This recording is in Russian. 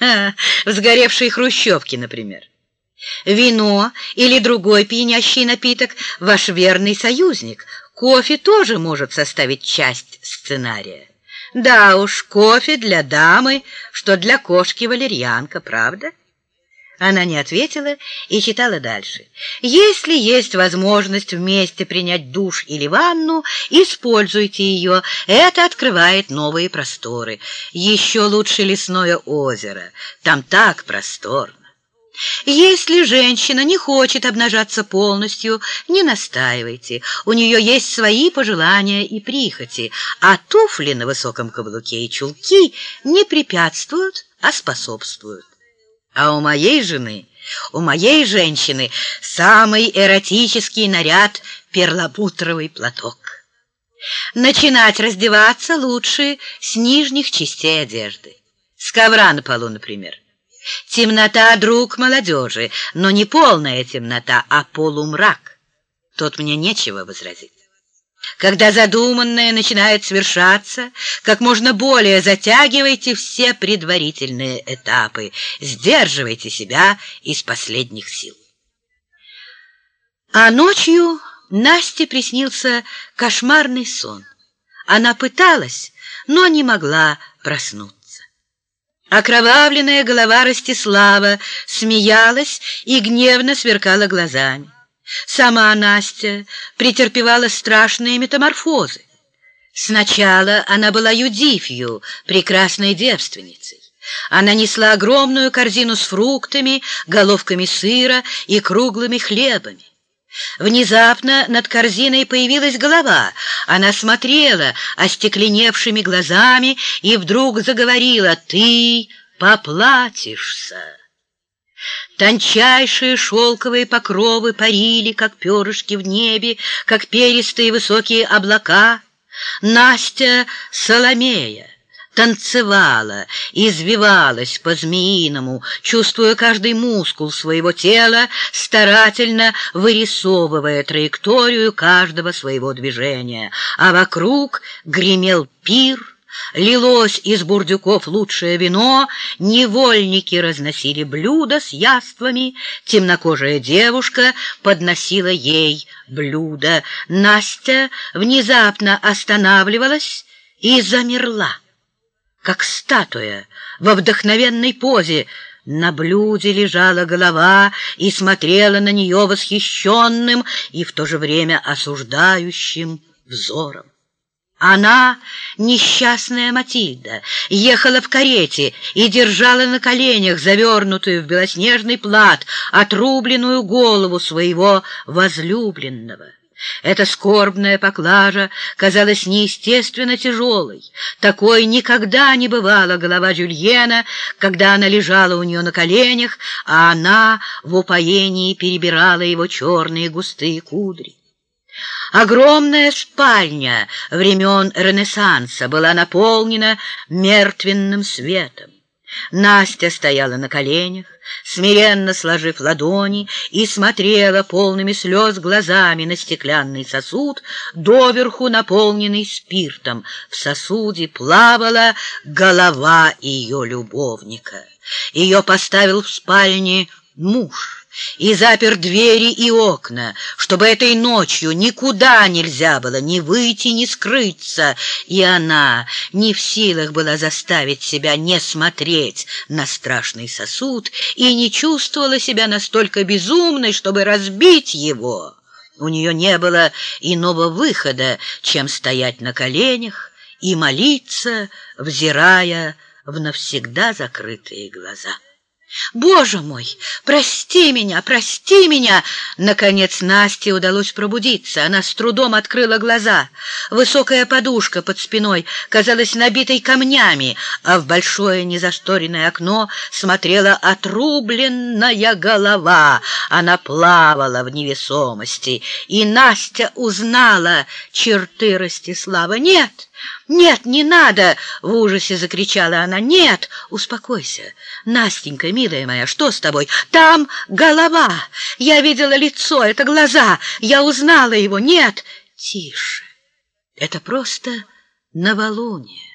А, в сгоревшей хрущевке, например. Вино или другой пьянящий напиток – ваш верный союзник. Кофе тоже может составить часть сценария. Да уж, кофе для дамы, что для кошки валерьянка, правда? Она не ответила и читала дальше. Если есть возможность вместе принять душ или ванну, используйте ее. Это открывает новые просторы. Еще лучше лесное озеро. Там так просторно. Если женщина не хочет обнажаться полностью, не настаивайте. У нее есть свои пожелания и прихоти, а туфли на высоком каблуке и чулки не препятствуют, а способствуют. А у моей жены, у моей женщины самый эротический наряд — перламутровый платок. Начинать раздеваться лучше с нижних частей одежды. С ковра на полу, например. Темнота — друг молодежи, но не полная темнота, а полумрак. Тут мне нечего возразить. Когда задуманное начинает свершаться, как можно более затягивайте все предварительные этапы, сдерживайте себя из последних сил. А ночью Насте приснился кошмарный сон. Она пыталась, но не могла проснуться. Окровавленная голова Ростислава смеялась и гневно сверкала глазами. Сама Настя претерпевала страшные метаморфозы. Сначала она была Юдифью, прекрасной девственницей. Она несла огромную корзину с фруктами, головками сыра и круглыми хлебами. Внезапно над корзиной появилась голова. Она смотрела остекленевшими глазами и вдруг заговорила «Ты поплатишься». Тончайшие шелковые покровы парили, как перышки в небе, как перистые высокие облака. Настя Соломея танцевала, извивалась по-змеиному, чувствуя каждый мускул своего тела, старательно вырисовывая траекторию каждого своего движения, а вокруг гремел пир — Лилось из бурдюков лучшее вино, невольники разносили блюда с яствами, темнокожая девушка подносила ей блюдо. Настя внезапно останавливалась и замерла, как статуя во вдохновенной позе. На блюде лежала голова и смотрела на нее восхищенным и в то же время осуждающим взором. Она, несчастная Матильда, ехала в карете и держала на коленях завернутую в белоснежный плат отрубленную голову своего возлюбленного. Эта скорбная поклажа казалась неестественно тяжелой. Такой никогда не бывала голова Жюльена, когда она лежала у нее на коленях, а она в упоении перебирала его черные густые кудри. Огромная спальня времен Ренессанса была наполнена мертвенным светом. Настя стояла на коленях, смиренно сложив ладони, и смотрела полными слез глазами на стеклянный сосуд, доверху наполненный спиртом. В сосуде плавала голова ее любовника. Ее поставил в спальне муж и запер двери и окна, чтобы этой ночью никуда нельзя было ни выйти, ни скрыться, и она не в силах была заставить себя не смотреть на страшный сосуд и не чувствовала себя настолько безумной, чтобы разбить его. У нее не было иного выхода, чем стоять на коленях и молиться, взирая в навсегда закрытые глаза. «Боже мой, прости меня, прости меня!» Наконец Насте удалось пробудиться. Она с трудом открыла глаза. Высокая подушка под спиной казалась набитой камнями, а в большое незасторенное окно смотрела отрубленная голова. Она плавала в невесомости, и Настя узнала черты Ростислава. «Нет!» «Нет, не надо!» — в ужасе закричала она. «Нет! Успокойся! Настенька, милая моя, что с тобой? Там голова! Я видела лицо, это глаза! Я узнала его! Нет! Тише! Это просто новолуние!»